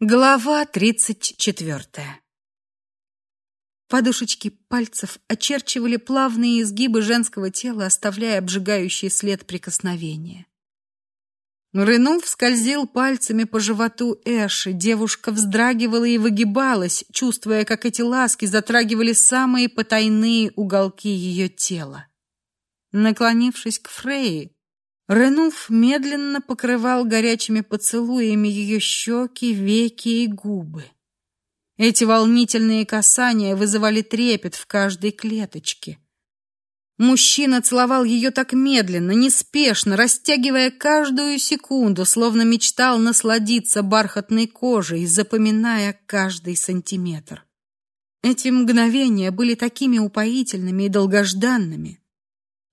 Глава тридцать четвертая. Подушечки пальцев очерчивали плавные изгибы женского тела, оставляя обжигающий след прикосновения. Ренув скользил пальцами по животу Эши. Девушка вздрагивала и выгибалась, чувствуя, как эти ласки затрагивали самые потайные уголки ее тела. Наклонившись к Фрейе, Ренуф медленно покрывал горячими поцелуями ее щеки, веки и губы. Эти волнительные касания вызывали трепет в каждой клеточке. Мужчина целовал ее так медленно, неспешно, растягивая каждую секунду, словно мечтал насладиться бархатной кожей, запоминая каждый сантиметр. Эти мгновения были такими упоительными и долгожданными.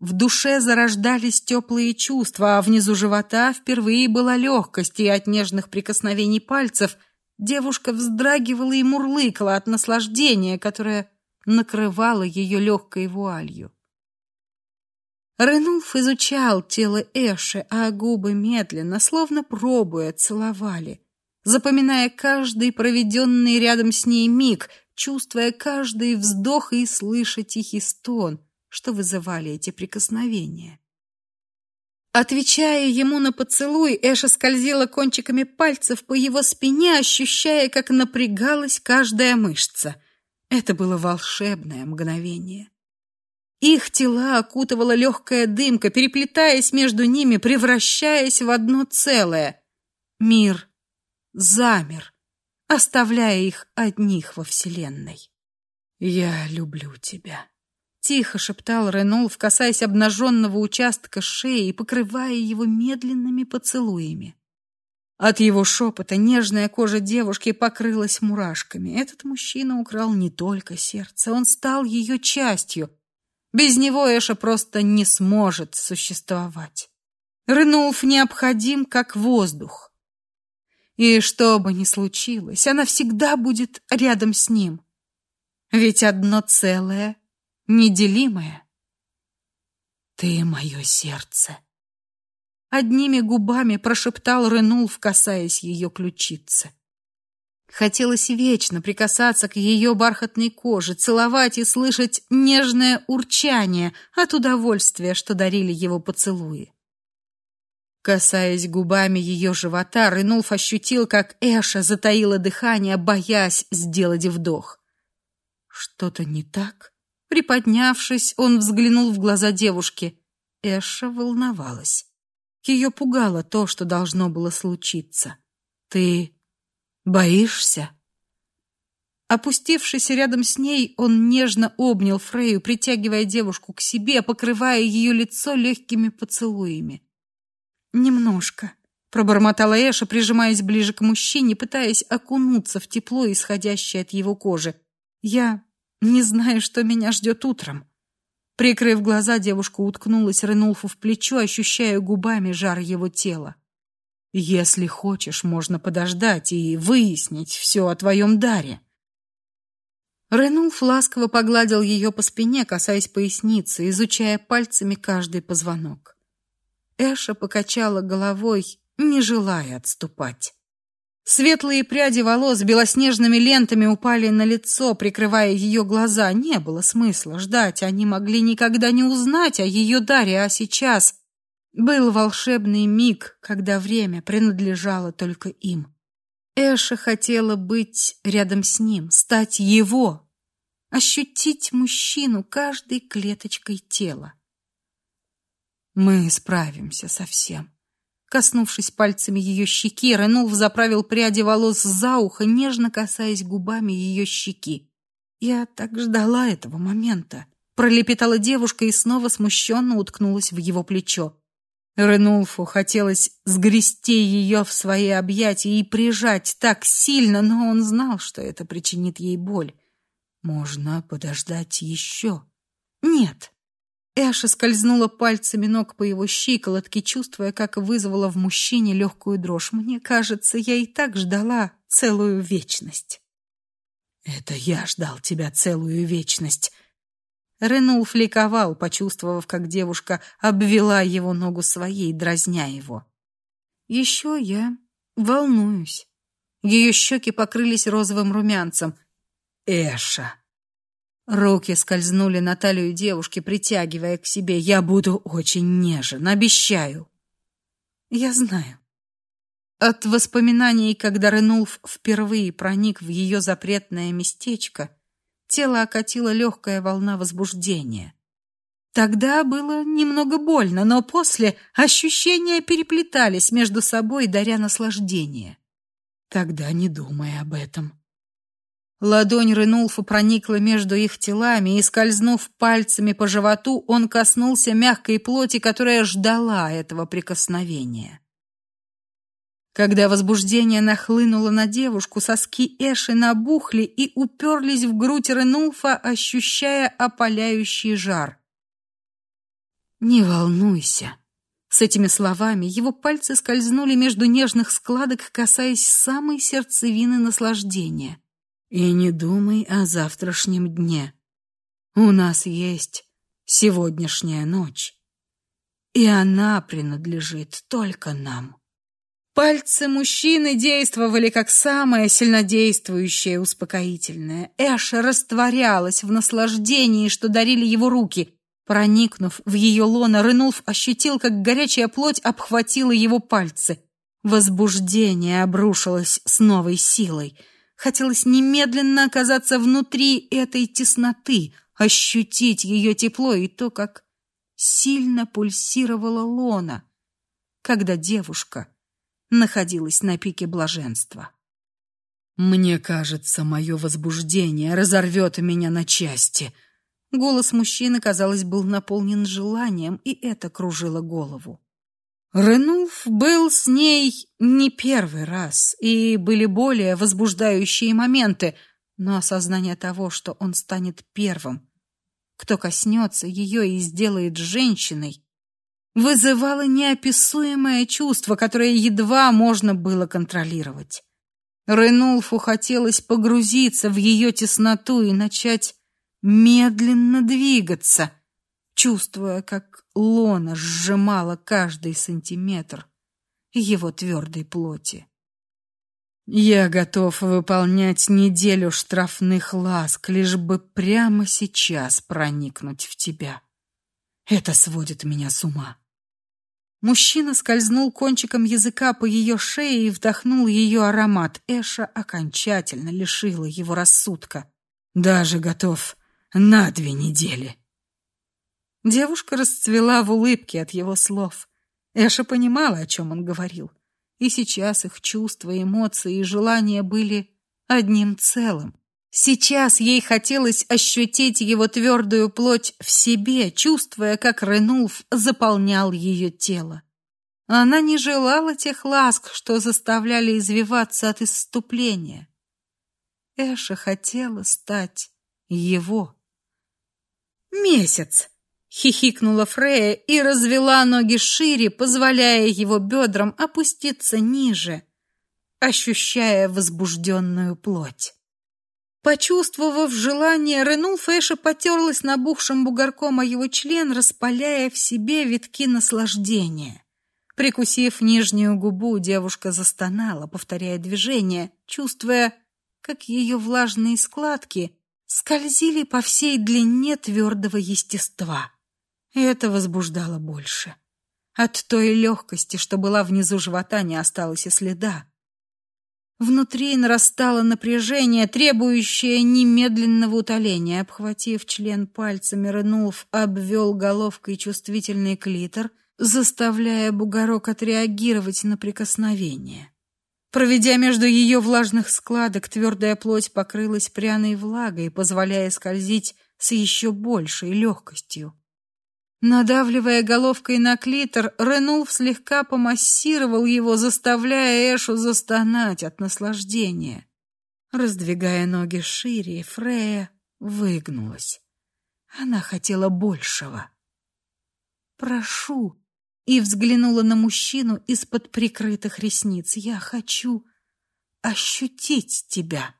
В душе зарождались теплые чувства, а внизу живота впервые была легкость, и от нежных прикосновений пальцев девушка вздрагивала и мурлыкала от наслаждения, которое накрывало ее легкой вуалью. Ренулф изучал тело Эши, а губы медленно, словно пробуя, целовали, запоминая каждый проведенный рядом с ней миг, чувствуя каждый вздох и слыша тихий стон — что вызывали эти прикосновения. Отвечая ему на поцелуй, Эша скользила кончиками пальцев по его спине, ощущая, как напрягалась каждая мышца. Это было волшебное мгновение. Их тела окутывала легкая дымка, переплетаясь между ними, превращаясь в одно целое. Мир замер, оставляя их одних во вселенной. Я люблю тебя. Тихо шептал Ренолф, касаясь обнаженного участка шеи и покрывая его медленными поцелуями. От его шепота нежная кожа девушки покрылась мурашками. Этот мужчина украл не только сердце, он стал ее частью. Без него Эша просто не сможет существовать. Ренулф необходим как воздух. И что бы ни случилось, она всегда будет рядом с ним. Ведь одно целое неделимое. Ты мое сердце. Одними губами прошептал Ренулф, касаясь ее ключицы. Хотелось вечно прикасаться к ее бархатной коже, целовать и слышать нежное урчание от удовольствия, что дарили его поцелуи. Касаясь губами ее живота, Ренулф ощутил, как Эша затаила дыхание, боясь сделать вдох. Что-то не так? Приподнявшись, он взглянул в глаза девушки. Эша волновалась. Ее пугало то, что должно было случиться. Ты боишься? Опустившись рядом с ней, он нежно обнял Фрею, притягивая девушку к себе, покрывая ее лицо легкими поцелуями. Немножко, пробормотала Эша, прижимаясь ближе к мужчине, пытаясь окунуться в тепло, исходящее от его кожи. Я не знаю, что меня ждет утром. Прикрыв глаза, девушка уткнулась Ренулфу в плечо, ощущая губами жар его тела. Если хочешь, можно подождать и выяснить все о твоем даре. Ренулф ласково погладил ее по спине, касаясь поясницы, изучая пальцами каждый позвонок. Эша покачала головой, не желая отступать. Светлые пряди волос белоснежными лентами упали на лицо, прикрывая ее глаза. Не было смысла ждать, они могли никогда не узнать о ее даре, а сейчас был волшебный миг, когда время принадлежало только им. Эша хотела быть рядом с ним, стать его, ощутить мужчину каждой клеточкой тела. Мы справимся со всем. Коснувшись пальцами ее щеки, Ренулф заправил пряди волос за ухо, нежно касаясь губами ее щеки. «Я так ждала этого момента», — пролепетала девушка и снова смущенно уткнулась в его плечо. Ренулфу хотелось сгрести ее в свои объятия и прижать так сильно, но он знал, что это причинит ей боль. «Можно подождать еще». «Нет», Эша скользнула пальцами ног по его щиколотке, чувствуя, как вызвала в мужчине легкую дрожь. Мне кажется, я и так ждала целую вечность. Это я ждал тебя целую вечность. Ренулф ликовал, почувствовав, как девушка обвела его ногу своей, дразня его. Еще я волнуюсь. Ее щеки покрылись розовым румянцем. Эша. Руки скользнули на талию девушки, притягивая к себе. Я буду очень нежен, обещаю. Я знаю. От воспоминаний, когда Ренулф впервые проник в ее запретное местечко, тело окатило легкая волна возбуждения. Тогда было немного больно, но после ощущения переплетались между собой, даря наслаждение. Тогда не думай об этом. Ладонь Ренулфа проникла между их телами, и, скользнув пальцами по животу, он коснулся мягкой плоти, которая ждала этого прикосновения. Когда возбуждение нахлынуло на девушку, соски Эши набухли и уперлись в грудь Ренулфа, ощущая опаляющий жар. «Не волнуйся», с этими словами его пальцы скользнули между нежных складок, касаясь самой сердцевины наслаждения. И не думай о завтрашнем дне. У нас есть сегодняшняя ночь, и она принадлежит только нам. Пальцы мужчины действовали как самое сильнодействующее успокоительное. Эша растворялась в наслаждении, что дарили его руки. Проникнув в ее лоно, Ренулф ощутил, как горячая плоть обхватила его пальцы. Возбуждение обрушилось с новой силой. Хотелось немедленно оказаться внутри этой тесноты, ощутить ее тепло и то, как сильно пульсировала лона, когда девушка находилась на пике блаженства. Мне кажется, мое возбуждение разорвет меня на части, Голос мужчины, казалось, был наполнен желанием, и это кружило голову. Ренулф был с ней не первый раз, и были более возбуждающие моменты, но осознание того, что он станет первым, кто коснется ее и сделает женщиной, вызывало неописуемое чувство, которое едва можно было контролировать. Ренулфу хотелось погрузиться в ее тесноту и начать медленно двигаться, чувствуя, как лона сжимала каждый сантиметр его твердой плоти. Я готов выполнять неделю штрафных ласк, лишь бы прямо сейчас проникнуть в тебя. Это сводит меня с ума. Мужчина скользнул кончиком языка по ее шее и вдохнул ее аромат. Эша окончательно лишила его рассудка. Даже готов на две недели. Девушка расцвела в улыбке от его слов. Эша понимала, о чем он говорил. И сейчас их чувства, эмоции и желания были одним целым. Сейчас ей хотелось ощутить его твердую плоть в себе, чувствуя, как Ренулф заполнял ее тело. Она не желала тех ласк, что заставляли извиваться от исступления. Эша хотела стать его. Месяц, хихикнула Фрея и развела ноги шире, позволяя его бедрам опуститься ниже, ощущая возбужденную плоть. Почувствовав желание, Ренул Фэша потерлась набухшим бугорком о его член, распаляя в себе витки наслаждения. Прикусив нижнюю губу, девушка застонала, повторяя движение, чувствуя, как ее влажные складки скользили по всей длине твердого естества. И это возбуждало больше. От той легкости, что была внизу живота, не осталось и следа. Внутри нарастало напряжение, требующее немедленного утоления. Обхватив член пальцами, Ренулф обвел головкой чувствительный клитор, заставляя бугорок отреагировать на прикосновение. Проведя между ее влажных складок, твердая плоть покрылась пряной влагой, позволяя скользить с еще большей легкостью. Надавливая головкой на клитор, Ренулф слегка помассировал его, заставляя Эшу застонать от наслаждения. Раздвигая ноги шире, Фрея выгнулась. Она хотела большего. «Прошу», и взглянула на мужчину из-под прикрытых ресниц. Я хочу ощутить тебя.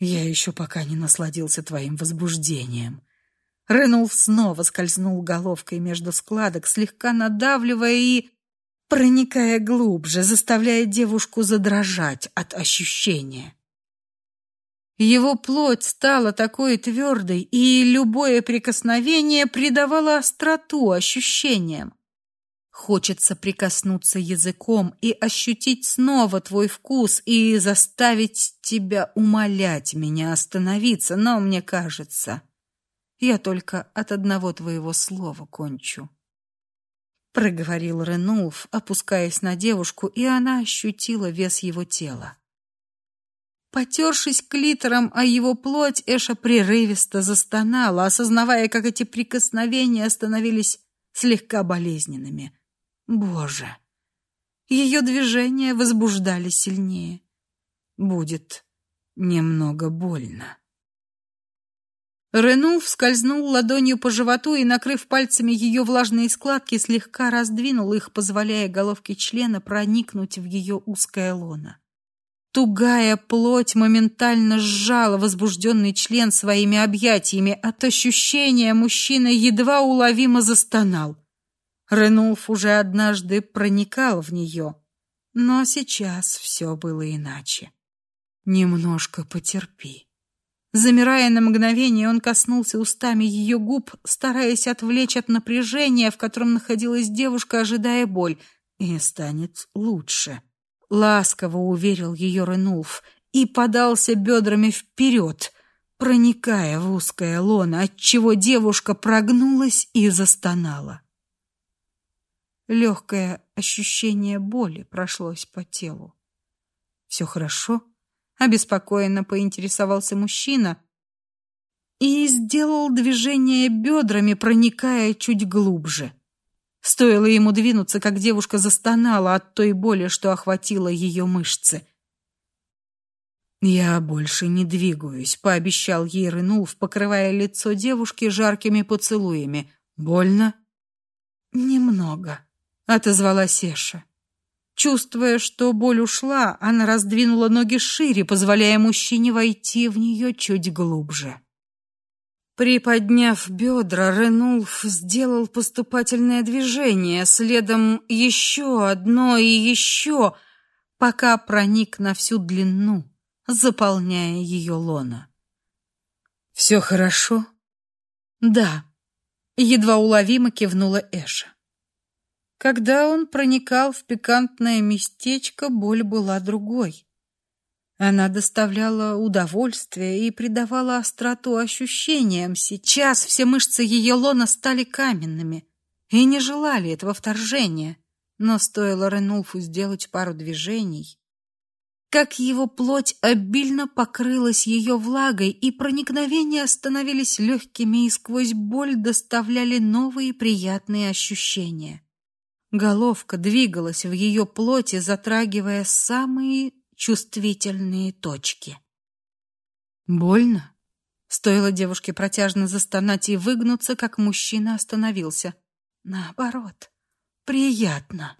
Я еще пока не насладился твоим возбуждением. Ренулф снова скользнул головкой между складок, слегка надавливая и проникая глубже, заставляя девушку задрожать от ощущения. Его плоть стала такой твердой, и любое прикосновение придавало остроту ощущениям. Хочется прикоснуться языком и ощутить снова твой вкус и заставить тебя умолять меня остановиться, но мне кажется, я только от одного твоего слова кончу. Проговорил Ренулф, опускаясь на девушку, и она ощутила вес его тела. Потершись клитором о его плоть, Эша прерывисто застонала, осознавая, как эти прикосновения становились слегка болезненными. Боже! Ее движения возбуждали сильнее. Будет немного больно. Ренулф скользнул ладонью по животу и, накрыв пальцами ее влажные складки, слегка раздвинул их, позволяя головке члена проникнуть в ее узкое лоно. Тугая плоть моментально сжала возбужденный член своими объятиями. От ощущения мужчина едва уловимо застонал. Ренулф уже однажды проникал в нее, но сейчас все было иначе. Немножко потерпи. Замирая на мгновение, он коснулся устами ее губ, стараясь отвлечь от напряжения, в котором находилась девушка, ожидая боль, и станет лучше ласково уверил ее Ренулф и подался бедрами вперед, проникая в узкое лоно, отчего девушка прогнулась и застонала. Легкое ощущение боли прошлось по телу. Все хорошо? Обеспокоенно поинтересовался мужчина и сделал движение бедрами, проникая чуть глубже. Стоило ему двинуться, как девушка застонала от той боли, что охватила ее мышцы. «Я больше не двигаюсь», — пообещал ей Рынулф, покрывая лицо девушки жаркими поцелуями. «Больно?» «Немного», — отозвалась Эша. Чувствуя, что боль ушла, она раздвинула ноги шире, позволяя мужчине войти в нее чуть глубже. Приподняв бедра, Ренулф сделал поступательное движение, следом еще одно и еще, пока проник на всю длину, заполняя ее лона. «Все хорошо?» «Да», — едва уловимо кивнула Эша. Когда он проникал в пикантное местечко, боль была другой. Она доставляла удовольствие и придавала остроту ощущениям. Сейчас все мышцы ее лона стали каменными и не желали этого вторжения. Но стоило Ренулфу сделать пару движений, как его плоть обильно покрылась ее влагой, и проникновения становились легкими и сквозь боль доставляли новые приятные ощущения. Головка двигалась в ее плоти, затрагивая самые чувствительные точки. Больно? Стоило девушке протяжно застонать и выгнуться, как мужчина остановился. Наоборот, приятно.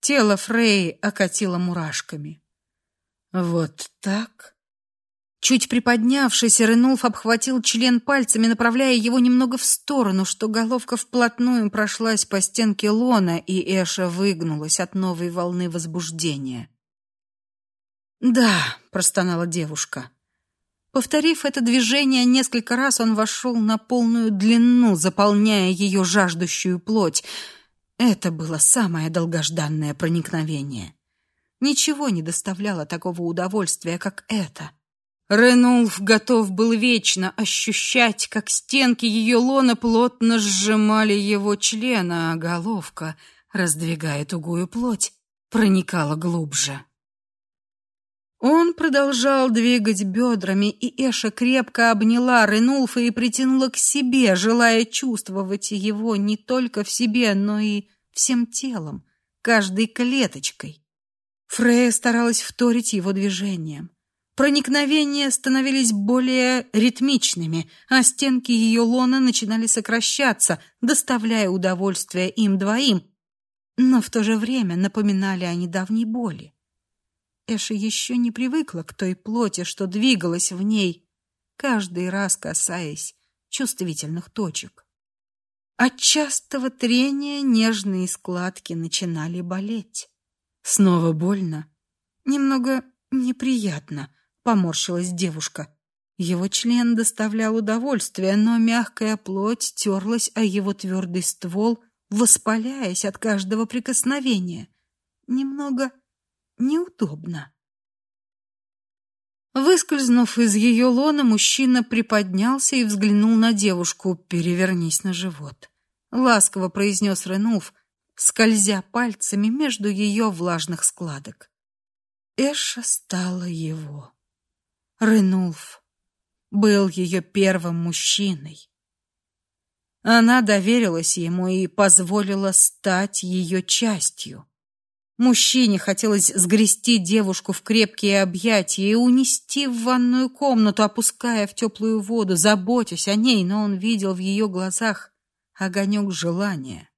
Тело Фрей окатило мурашками. Вот так. Чуть приподнявшись, Ренулф обхватил член пальцами, направляя его немного в сторону, что головка вплотную прошлась по стенке лона, и Эша выгнулась от новой волны возбуждения. «Да», — простонала девушка. Повторив это движение несколько раз, он вошел на полную длину, заполняя ее жаждущую плоть. Это было самое долгожданное проникновение. Ничего не доставляло такого удовольствия, как это. Ренулф готов был вечно ощущать, как стенки ее лона плотно сжимали его члена, а головка, раздвигая тугую плоть, проникала глубже. Он продолжал двигать бедрами, и Эша крепко обняла Ренулфа и притянула к себе, желая чувствовать его не только в себе, но и всем телом, каждой клеточкой. Фрея старалась вторить его движениям. Проникновения становились более ритмичными, а стенки ее лона начинали сокращаться, доставляя удовольствие им двоим, но в то же время напоминали о недавней боли. Эша еще не привыкла к той плоти, что двигалась в ней, каждый раз касаясь чувствительных точек. От частого трения нежные складки начинали болеть. Снова больно, немного неприятно, поморщилась девушка. Его член доставлял удовольствие, но мягкая плоть терлась о его твердый ствол, воспаляясь от каждого прикосновения. Немного неудобно. Выскользнув из ее лона, мужчина приподнялся и взглянул на девушку. «Перевернись на живот», — ласково произнес Ренуф, скользя пальцами между ее влажных складок. Эша стала его. Ренуф был ее первым мужчиной. Она доверилась ему и позволила стать ее частью. Мужчине хотелось сгрести девушку в крепкие объятия и унести в ванную комнату, опуская в теплую воду, заботясь о ней, но он видел в ее глазах огонек желания.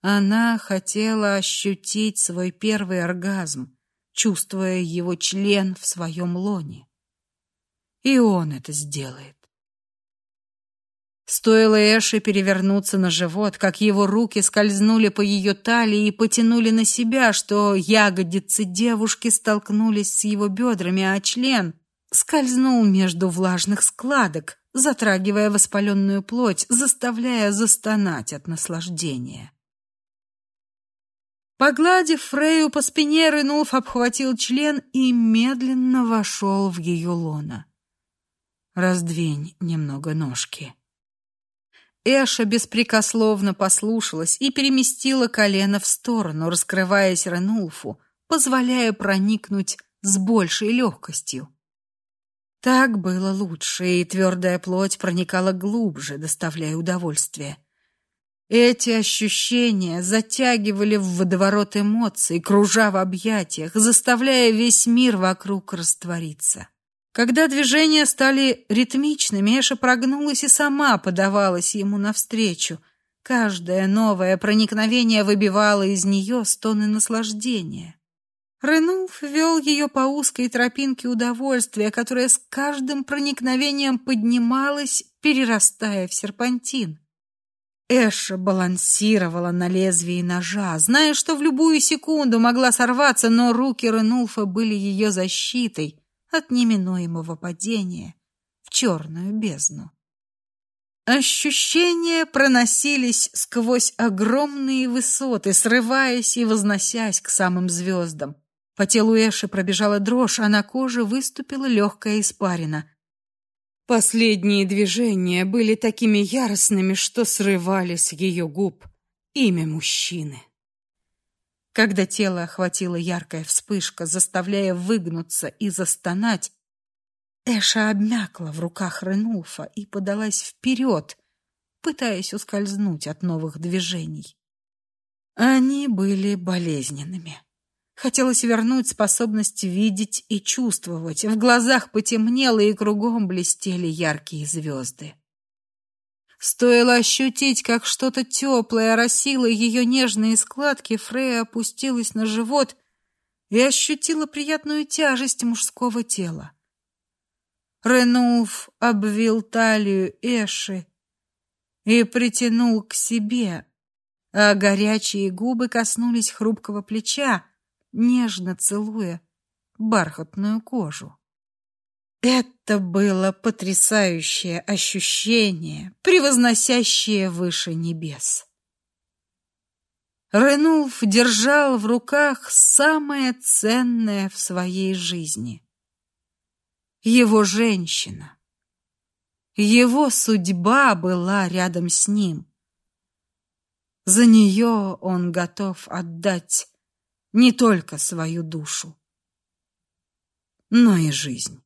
Она хотела ощутить свой первый оргазм, чувствуя его член в своем лоне. И он это сделает. Стоило Эше перевернуться на живот, как его руки скользнули по ее талии и потянули на себя, что ягодицы девушки столкнулись с его бедрами, а член скользнул между влажных складок, затрагивая воспаленную плоть, заставляя застонать от наслаждения. Погладив Фрею по спине, Рынулф обхватил член и медленно вошел в ее лоно. «Раздвинь немного ножки», Эша беспрекословно послушалась и переместила колено в сторону, раскрываясь Ренулфу, позволяя проникнуть с большей легкостью. Так было лучше, и твердая плоть проникала глубже, доставляя удовольствие. Эти ощущения затягивали в водоворот эмоций, кружа в объятиях, заставляя весь мир вокруг раствориться. Когда движения стали ритмичными, Эша прогнулась и сама подавалась ему навстречу. Каждое новое проникновение выбивало из нее стоны наслаждения. Ренулф вел ее по узкой тропинке удовольствия, которая с каждым проникновением поднималась, перерастая в серпантин. Эша балансировала на лезвии ножа, зная, что в любую секунду могла сорваться, но руки Ренулфа были ее защитой — от неминуемого падения в черную бездну. Ощущения проносились сквозь огромные высоты, срываясь и возносясь к самым звездам. По телу Эши пробежала дрожь, а на коже выступила легкая испарина. Последние движения были такими яростными, что срывали с ее губ имя мужчины. Когда тело охватила яркая вспышка, заставляя выгнуться и застонать, Эша обмякла в руках Ренулфа и подалась вперед, пытаясь ускользнуть от новых движений. Они были болезненными. Хотелось вернуть способность видеть и чувствовать. В глазах потемнело, и кругом блестели яркие звезды. Стоило ощутить, как что-то теплое оросило ее нежные складки, Фрея опустилась на живот и ощутила приятную тяжесть мужского тела. Ренуф обвил талию Эши и притянул к себе, а горячие губы коснулись хрупкого плеча, нежно целуя бархатную кожу. Это было потрясающее ощущение, превозносящее выше небес. Ренулф держал в руках самое ценное в своей жизни. Его женщина. Его судьба была рядом с ним. За нее он готов отдать не только свою душу, но и жизнь.